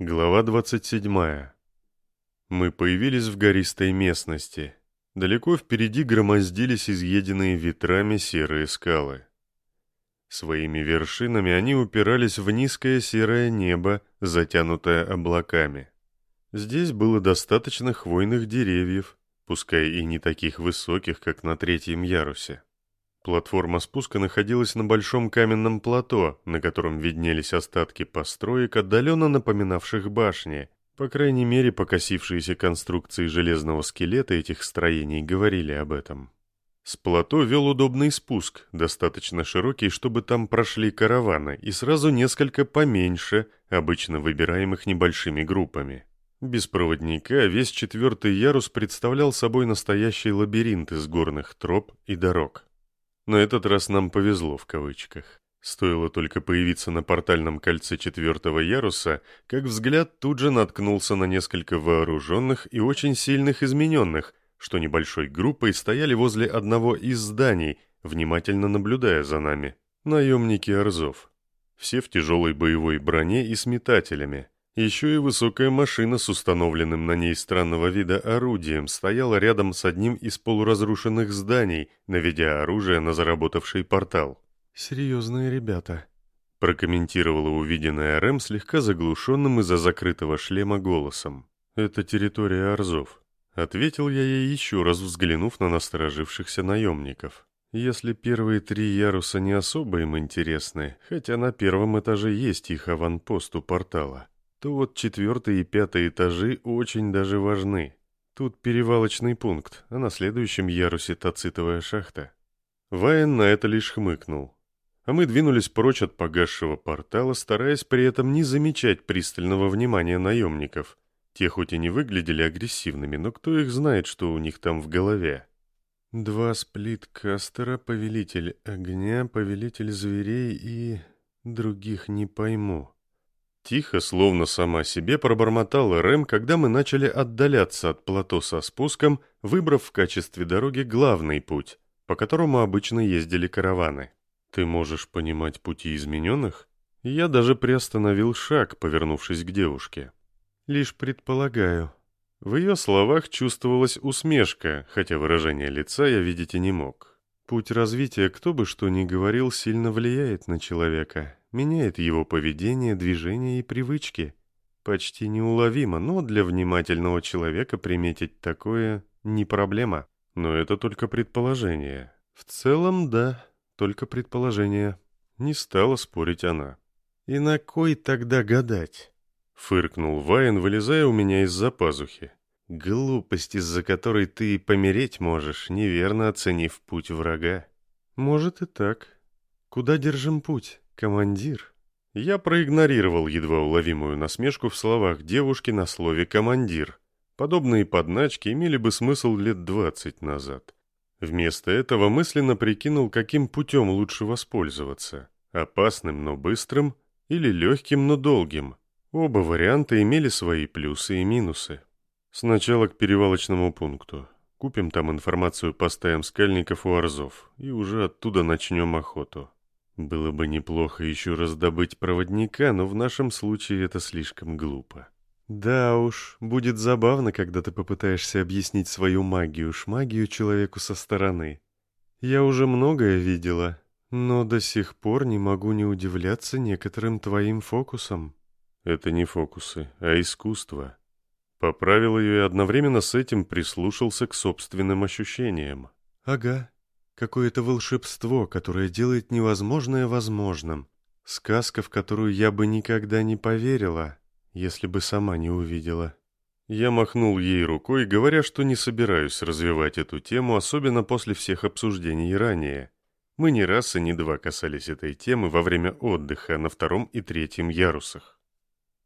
Глава 27. Мы появились в гористой местности. Далеко впереди громоздились изъеденные ветрами серые скалы. Своими вершинами они упирались в низкое серое небо, затянутое облаками. Здесь было достаточно хвойных деревьев, пускай и не таких высоких, как на третьем ярусе. Платформа спуска находилась на большом каменном плато, на котором виднелись остатки построек, отдаленно напоминавших башни. По крайней мере, покосившиеся конструкции железного скелета этих строений говорили об этом. С плато вел удобный спуск, достаточно широкий, чтобы там прошли караваны, и сразу несколько поменьше, обычно выбираемых небольшими группами. Без проводника весь четвертый ярус представлял собой настоящий лабиринт из горных троп и дорог. На этот раз нам повезло в кавычках. Стоило только появиться на портальном кольце четвертого яруса, как взгляд тут же наткнулся на несколько вооруженных и очень сильных измененных, что небольшой группой стояли возле одного из зданий, внимательно наблюдая за нами. Наемники Арзов. Все в тяжелой боевой броне и с метателями. Еще и высокая машина с установленным на ней странного вида орудием стояла рядом с одним из полуразрушенных зданий, наведя оружие на заработавший портал. «Серьезные ребята», — прокомментировала увиденная Рэм слегка заглушенным из-за закрытого шлема голосом. «Это территория Арзов», — ответил я ей еще раз, взглянув на насторожившихся наемников. «Если первые три яруса не особо им интересны, хотя на первом этаже есть их аванпост у портала» то вот четвертый и пятый этажи очень даже важны. Тут перевалочный пункт, а на следующем ярусе тацитовая шахта. Вайн на это лишь хмыкнул. А мы двинулись прочь от погасшего портала, стараясь при этом не замечать пристального внимания наемников. Те хоть и не выглядели агрессивными, но кто их знает, что у них там в голове. Два сплит-кастера, повелитель огня, повелитель зверей и... других не пойму. Тихо, словно сама себе, пробормотала Рэм, когда мы начали отдаляться от плато со спуском, выбрав в качестве дороги главный путь, по которому обычно ездили караваны. «Ты можешь понимать пути измененных?» Я даже приостановил шаг, повернувшись к девушке. «Лишь предполагаю». В ее словах чувствовалась усмешка, хотя выражение лица я видеть и не мог. Путь развития, кто бы что ни говорил, сильно влияет на человека, меняет его поведение, движения и привычки. Почти неуловимо, но для внимательного человека приметить такое не проблема. Но это только предположение. В целом, да, только предположение. Не стала спорить она. «И на кой тогда гадать?» Фыркнул Вайн, вылезая у меня из-за пазухи. «Глупость, из-за которой ты помереть можешь, неверно оценив путь врага». «Может и так. Куда держим путь?» «Командир?» Я проигнорировал едва уловимую насмешку в словах девушки на слове «командир». Подобные подначки имели бы смысл лет двадцать назад. Вместо этого мысленно прикинул, каким путем лучше воспользоваться. Опасным, но быстрым, или легким, но долгим. Оба варианта имели свои плюсы и минусы. Сначала к перевалочному пункту. Купим там информацию по стаям скальников у Арзов, и уже оттуда начнем охоту. Было бы неплохо еще раздобыть проводника, но в нашем случае это слишком глупо. Да уж, будет забавно, когда ты попытаешься объяснить свою магию, шмагию человеку со стороны. Я уже многое видела, но до сих пор не могу не удивляться некоторым твоим фокусам. Это не фокусы, а искусство. Поправил ее и одновременно с этим прислушался к собственным ощущениям. Ага, Какое-то волшебство, которое делает невозможное возможным. Сказка, в которую я бы никогда не поверила, если бы сама не увидела. Я махнул ей рукой, говоря, что не собираюсь развивать эту тему, особенно после всех обсуждений ранее. Мы не раз и не два касались этой темы во время отдыха на втором и третьем ярусах.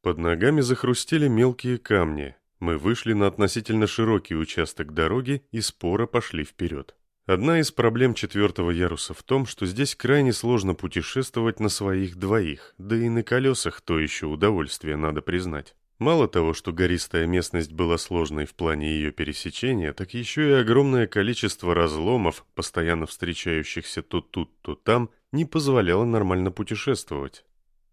Под ногами захрустели мелкие камни. Мы вышли на относительно широкий участок дороги и споро пошли вперед. Одна из проблем четвертого яруса в том, что здесь крайне сложно путешествовать на своих двоих, да и на колесах то еще удовольствие, надо признать. Мало того, что гористая местность была сложной в плане ее пересечения, так еще и огромное количество разломов, постоянно встречающихся то тут, то там, не позволяло нормально путешествовать.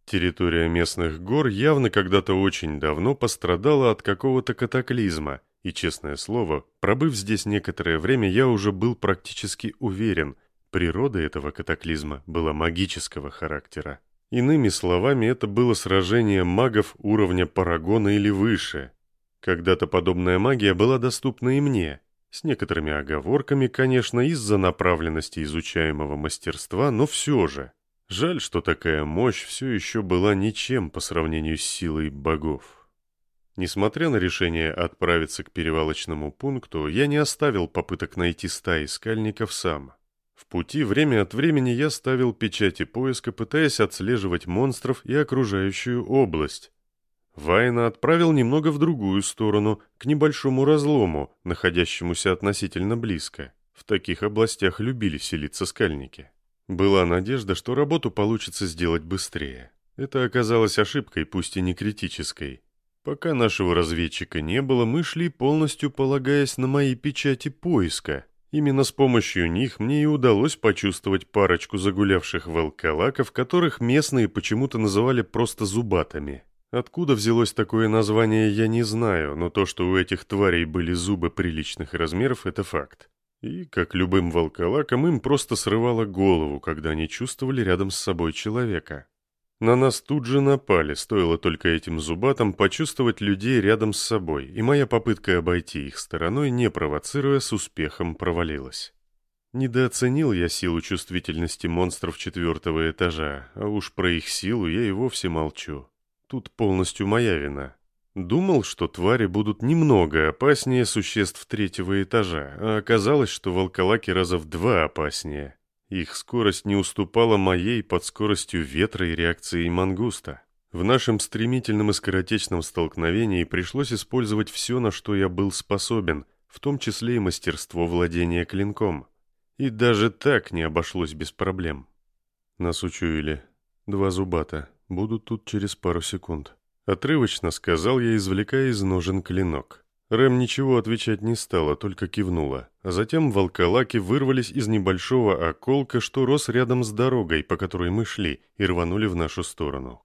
Территория местных гор явно когда-то очень давно пострадала от какого-то катаклизма, и, честное слово, пробыв здесь некоторое время, я уже был практически уверен, природа этого катаклизма была магического характера. Иными словами, это было сражение магов уровня Парагона или выше. Когда-то подобная магия была доступна и мне, с некоторыми оговорками, конечно, из-за направленности изучаемого мастерства, но все же. Жаль, что такая мощь все еще была ничем по сравнению с силой богов. Несмотря на решение отправиться к перевалочному пункту, я не оставил попыток найти стаи скальников сам. В пути время от времени я ставил печати поиска, пытаясь отслеживать монстров и окружающую область. Вайна отправил немного в другую сторону, к небольшому разлому, находящемуся относительно близко. В таких областях любили селиться скальники. Была надежда, что работу получится сделать быстрее. Это оказалось ошибкой, пусть и не критической. Пока нашего разведчика не было, мы шли полностью полагаясь на мои печати поиска. Именно с помощью них мне и удалось почувствовать парочку загулявших волколаков, которых местные почему-то называли просто зубатами. Откуда взялось такое название, я не знаю, но то, что у этих тварей были зубы приличных размеров, это факт. И, как любым волколакам, им просто срывало голову, когда они чувствовали рядом с собой человека. На нас тут же напали, стоило только этим зубатам почувствовать людей рядом с собой, и моя попытка обойти их стороной, не провоцируя, с успехом провалилась. Недооценил я силу чувствительности монстров четвертого этажа, а уж про их силу я и вовсе молчу. Тут полностью моя вина. Думал, что твари будут немного опаснее существ третьего этажа, а оказалось, что волколаки раза в два опаснее. Их скорость не уступала моей под скоростью ветра и реакцией мангуста. В нашем стремительном и скоротечном столкновении пришлось использовать все, на что я был способен, в том числе и мастерство владения клинком. И даже так не обошлось без проблем. Нас учуяли. Два зубата. Будут тут через пару секунд. Отрывочно сказал я, извлекая из ножен клинок. Рэм ничего отвечать не стала, только кивнула. А затем волколаки вырвались из небольшого околка, что рос рядом с дорогой, по которой мы шли, и рванули в нашу сторону.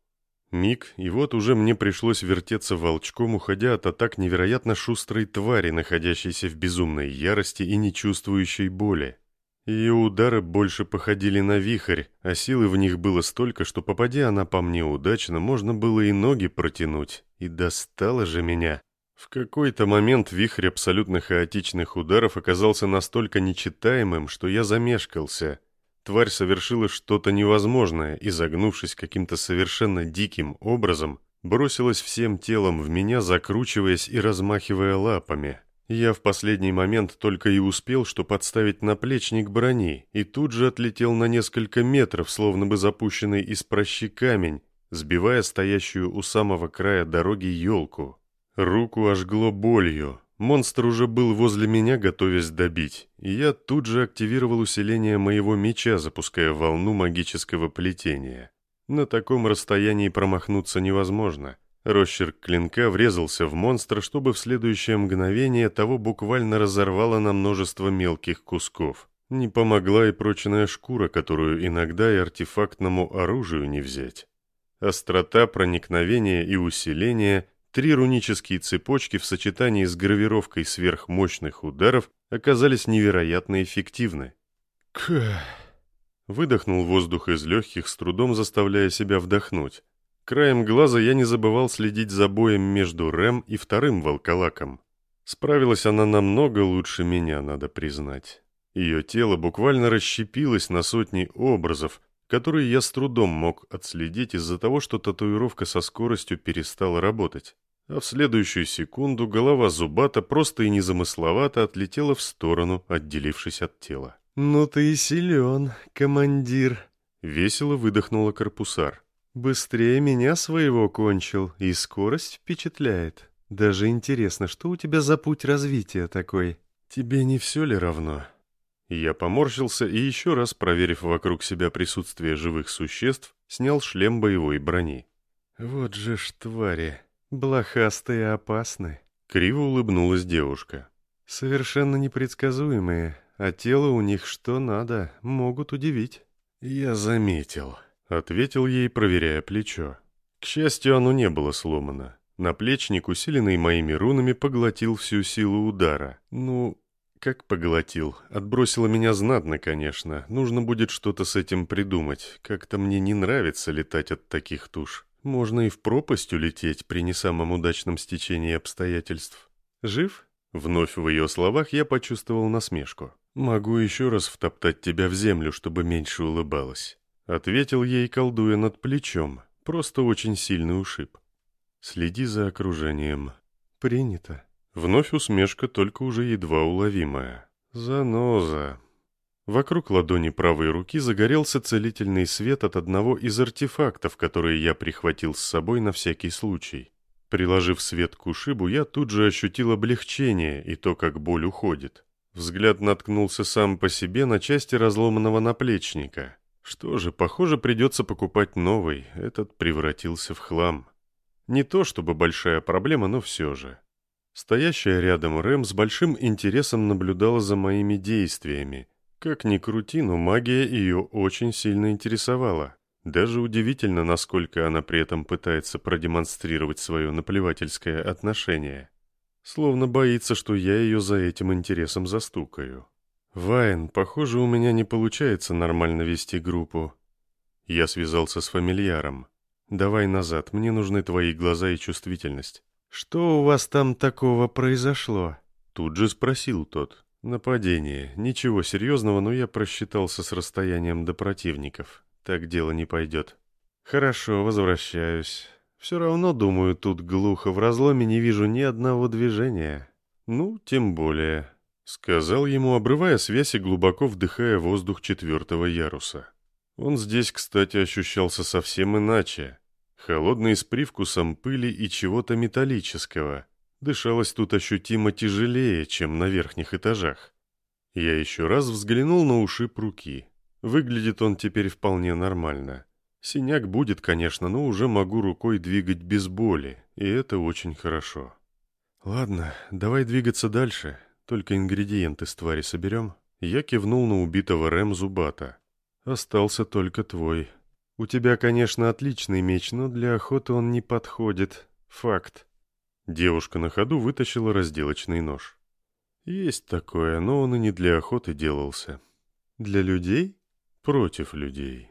Миг, и вот уже мне пришлось вертеться волчком, уходя от атак невероятно шустрой твари, находящейся в безумной ярости и не чувствующей боли. Ее удары больше походили на вихрь, а силы в них было столько, что, попадя она по мне удачно, можно было и ноги протянуть. И достала же меня. В какой-то момент вихрь абсолютно хаотичных ударов оказался настолько нечитаемым, что я замешкался. Тварь совершила что-то невозможное и, загнувшись каким-то совершенно диким образом, бросилась всем телом в меня, закручиваясь и размахивая лапами. Я в последний момент только и успел, что подставить наплечник брони, и тут же отлетел на несколько метров, словно бы запущенный из прощи камень, сбивая стоящую у самого края дороги елку. Руку ожгло болью. Монстр уже был возле меня, готовясь добить, и я тут же активировал усиление моего меча, запуская волну магического плетения. На таком расстоянии промахнуться невозможно. Росчерк клинка врезался в монстра, чтобы в следующее мгновение того буквально разорвало на множество мелких кусков. Не помогла и прочная шкура, которую иногда и артефактному оружию не взять. Острота проникновения и усиления, три рунические цепочки в сочетании с гравировкой сверхмощных ударов оказались невероятно эффективны. Кх! Выдохнул воздух из легких, с трудом заставляя себя вдохнуть. Краем глаза я не забывал следить за боем между Рэм и вторым волколаком. Справилась она намного лучше меня, надо признать. Ее тело буквально расщепилось на сотни образов, которые я с трудом мог отследить из-за того, что татуировка со скоростью перестала работать. А в следующую секунду голова Зубата просто и незамысловато отлетела в сторону, отделившись от тела. «Ну ты и силен, командир», — весело выдохнула корпусар. Быстрее меня своего кончил, и скорость впечатляет. Даже интересно, что у тебя за путь развития такой? Тебе не все ли равно? Я поморщился и еще раз, проверив вокруг себя присутствие живых существ, снял шлем боевой брони. Вот же ж твари, блохастые опасны. Криво улыбнулась девушка. Совершенно непредсказуемые, а тело у них что надо, могут удивить. Я заметил. Ответил ей, проверяя плечо. К счастью, оно не было сломано. Наплечник, усиленный моими рунами, поглотил всю силу удара. Ну, как поглотил? Отбросило меня знатно, конечно. Нужно будет что-то с этим придумать. Как-то мне не нравится летать от таких туш. Можно и в пропасть улететь при не самом удачном стечении обстоятельств. Жив? Вновь в ее словах я почувствовал насмешку. «Могу еще раз втоптать тебя в землю, чтобы меньше улыбалась», — ответил ей, колдуя над плечом. Просто очень сильный ушиб. «Следи за окружением». «Принято». Вновь усмешка, только уже едва уловимая. «Заноза». Вокруг ладони правой руки загорелся целительный свет от одного из артефактов, которые я прихватил с собой на всякий случай. Приложив свет к ушибу, я тут же ощутил облегчение и то, как боль уходит. Взгляд наткнулся сам по себе на части разломанного наплечника. Что же, похоже, придется покупать новый, этот превратился в хлам. Не то чтобы большая проблема, но все же. Стоящая рядом Рэм с большим интересом наблюдала за моими действиями. Как ни крути, но магия ее очень сильно интересовала. Даже удивительно, насколько она при этом пытается продемонстрировать свое наплевательское отношение. Словно боится, что я ее за этим интересом застукаю. «Вайн, похоже, у меня не получается нормально вести группу». Я связался с фамильяром. «Давай назад, мне нужны твои глаза и чувствительность». «Что у вас там такого произошло?» Тут же спросил тот. «Нападение. Ничего серьезного, но я просчитался с расстоянием до противников. Так дело не пойдет. Хорошо, возвращаюсь. Все равно, думаю, тут глухо в разломе не вижу ни одного движения. Ну, тем более. Сказал ему, обрывая связь и глубоко вдыхая воздух четвертого яруса. Он здесь, кстати, ощущался совсем иначе. Холодный с привкусом пыли и чего-то металлического. Дышалось тут ощутимо тяжелее, чем на верхних этажах. Я еще раз взглянул на ушиб руки. Выглядит он теперь вполне нормально. Синяк будет, конечно, но уже могу рукой двигать без боли, и это очень хорошо. Ладно, давай двигаться дальше, только ингредиенты с твари соберем. Я кивнул на убитого Рэм Зубата. Остался только твой. У тебя, конечно, отличный меч, но для охоты он не подходит. Факт. Девушка на ходу вытащила разделочный нож. Есть такое, но он и не для охоты делался. Для людей? против людей.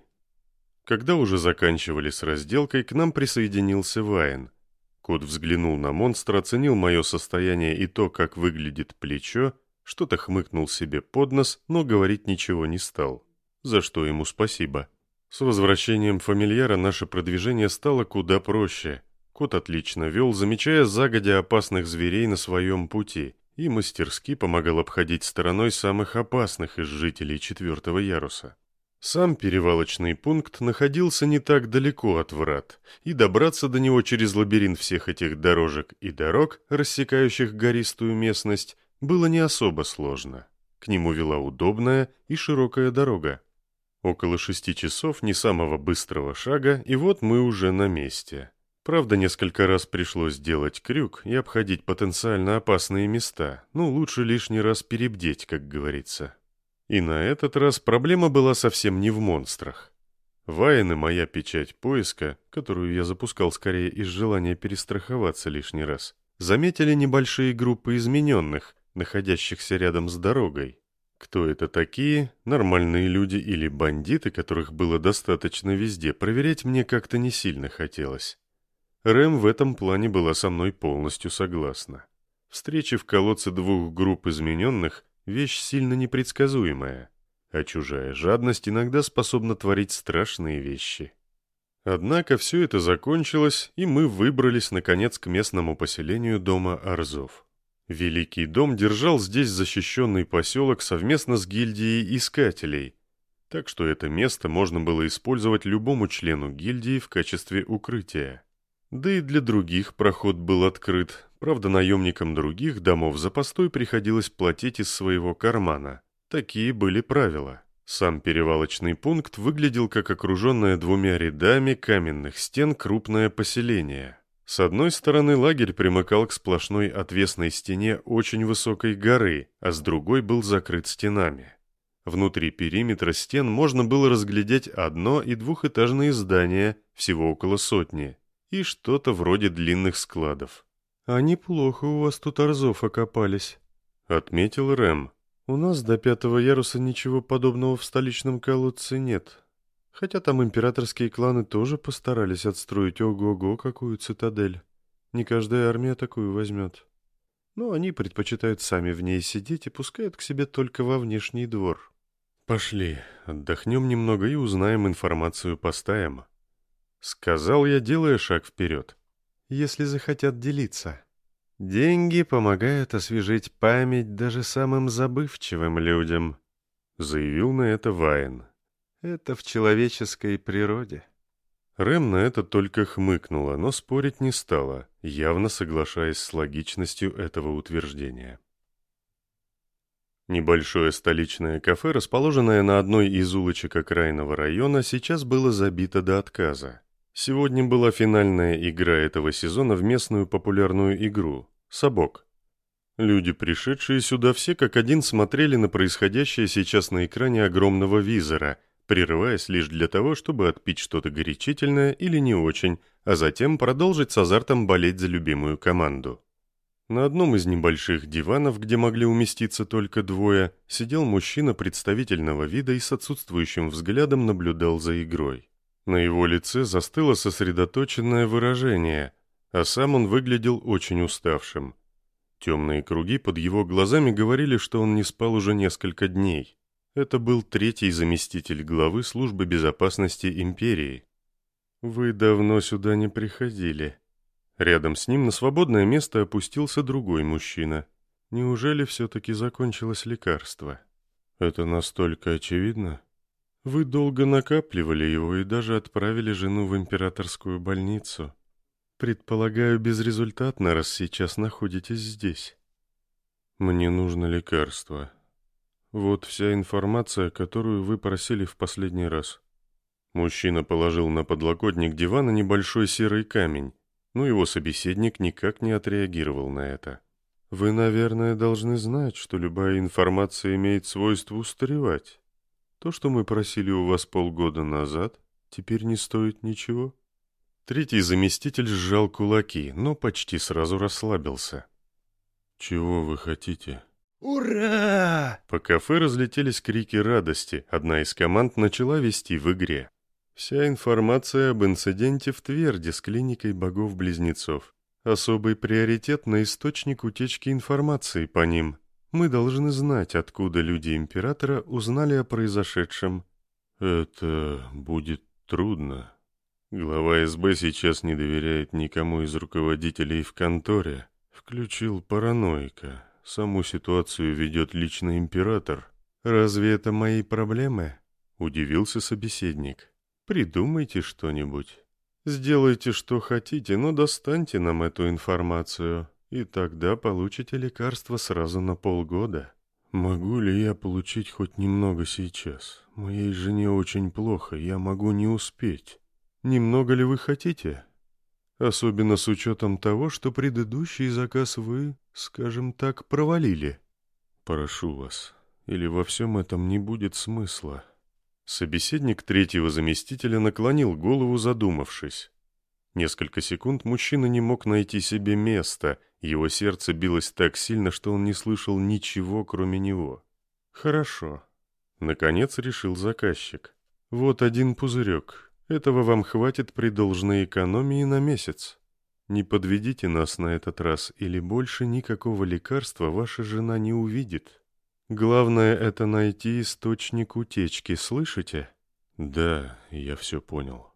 Когда уже заканчивали с разделкой, к нам присоединился Вайн. Кот взглянул на монстра, оценил мое состояние и то, как выглядит плечо, что-то хмыкнул себе под нос, но говорить ничего не стал. За что ему спасибо. С возвращением фамильяра наше продвижение стало куда проще. Кот отлично вел, замечая загодя опасных зверей на своем пути, и мастерски помогал обходить стороной самых опасных из жителей четвертого яруса. Сам перевалочный пункт находился не так далеко от врат, и добраться до него через лабиринт всех этих дорожек и дорог, рассекающих гористую местность, было не особо сложно. К нему вела удобная и широкая дорога. Около шести часов не самого быстрого шага, и вот мы уже на месте. Правда, несколько раз пришлось делать крюк и обходить потенциально опасные места, но лучше лишний раз перебдеть, как говорится. И на этот раз проблема была совсем не в монстрах. Вайн моя печать поиска, которую я запускал скорее из желания перестраховаться лишний раз, заметили небольшие группы измененных, находящихся рядом с дорогой. Кто это такие, нормальные люди или бандиты, которых было достаточно везде, проверять мне как-то не сильно хотелось. Рэм в этом плане была со мной полностью согласна. Встречи в колодце двух групп измененных вещь сильно непредсказуемая, а чужая жадность иногда способна творить страшные вещи. Однако все это закончилось, и мы выбрались, наконец, к местному поселению дома Арзов. Великий дом держал здесь защищенный поселок совместно с гильдией искателей, так что это место можно было использовать любому члену гильдии в качестве укрытия. Да и для других проход был открыт, правда наемникам других домов за постой приходилось платить из своего кармана. Такие были правила. Сам перевалочный пункт выглядел как окруженное двумя рядами каменных стен крупное поселение. С одной стороны лагерь примыкал к сплошной отвесной стене очень высокой горы, а с другой был закрыт стенами. Внутри периметра стен можно было разглядеть одно- и двухэтажные здания, всего около сотни, и что-то вроде длинных складов. «А неплохо у вас тут арзов окопались», — отметил Рэм. «У нас до пятого яруса ничего подобного в столичном колодце нет. Хотя там императорские кланы тоже постарались отстроить ого-го какую цитадель. Не каждая армия такую возьмет. Но они предпочитают сами в ней сидеть и пускают к себе только во внешний двор». «Пошли, отдохнем немного и узнаем информацию по стаям», — сказал я, делая шаг вперед. «Если захотят делиться». Деньги помогают освежить память даже самым забывчивым людям, заявил на это Вайн. Это в человеческой природе. Рэм на это только хмыкнула, но спорить не стала, явно соглашаясь с логичностью этого утверждения. Небольшое столичное кафе, расположенное на одной из улочек окраинного района, сейчас было забито до отказа. Сегодня была финальная игра этого сезона в местную популярную игру Собок. Люди, пришедшие сюда, все как один смотрели на происходящее сейчас на экране огромного визора, прерываясь лишь для того, чтобы отпить что-то горячительное или не очень, а затем продолжить с азартом болеть за любимую команду. На одном из небольших диванов, где могли уместиться только двое, сидел мужчина представительного вида и с отсутствующим взглядом наблюдал за игрой. На его лице застыло сосредоточенное выражение – а сам он выглядел очень уставшим. Темные круги под его глазами говорили, что он не спал уже несколько дней. Это был третий заместитель главы службы безопасности империи. «Вы давно сюда не приходили». Рядом с ним на свободное место опустился другой мужчина. «Неужели все-таки закончилось лекарство?» «Это настолько очевидно?» «Вы долго накапливали его и даже отправили жену в императорскую больницу». Предполагаю, безрезультатно, раз сейчас находитесь здесь. Мне нужно лекарство. Вот вся информация, которую вы просили в последний раз. Мужчина положил на подлокотник дивана небольшой серый камень, но его собеседник никак не отреагировал на это. Вы, наверное, должны знать, что любая информация имеет свойство устаревать. То, что мы просили у вас полгода назад, теперь не стоит ничего. Третий заместитель сжал кулаки, но почти сразу расслабился. «Чего вы хотите?» «Ура!» По кафе разлетелись крики радости. Одна из команд начала вести в игре. Вся информация об инциденте в Тверде с клиникой богов-близнецов. Особый приоритет на источник утечки информации по ним. Мы должны знать, откуда люди Императора узнали о произошедшем. «Это будет трудно», Глава СБ сейчас не доверяет никому из руководителей в конторе. Включил параноика. Саму ситуацию ведет лично император. «Разве это мои проблемы?» — удивился собеседник. «Придумайте что-нибудь. Сделайте, что хотите, но достаньте нам эту информацию, и тогда получите лекарство сразу на полгода». «Могу ли я получить хоть немного сейчас? Моей жене очень плохо, я могу не успеть». Немного ли вы хотите? Особенно с учетом того, что предыдущий заказ вы, скажем так, провалили. Прошу вас, или во всем этом не будет смысла. Собеседник третьего заместителя наклонил голову, задумавшись. Несколько секунд мужчина не мог найти себе места, его сердце билось так сильно, что он не слышал ничего, кроме него. «Хорошо», — наконец решил заказчик. «Вот один пузырек. Этого вам хватит при должной экономии на месяц. Не подведите нас на этот раз, или больше никакого лекарства ваша жена не увидит. Главное — это найти источник утечки, слышите? Да, я все понял.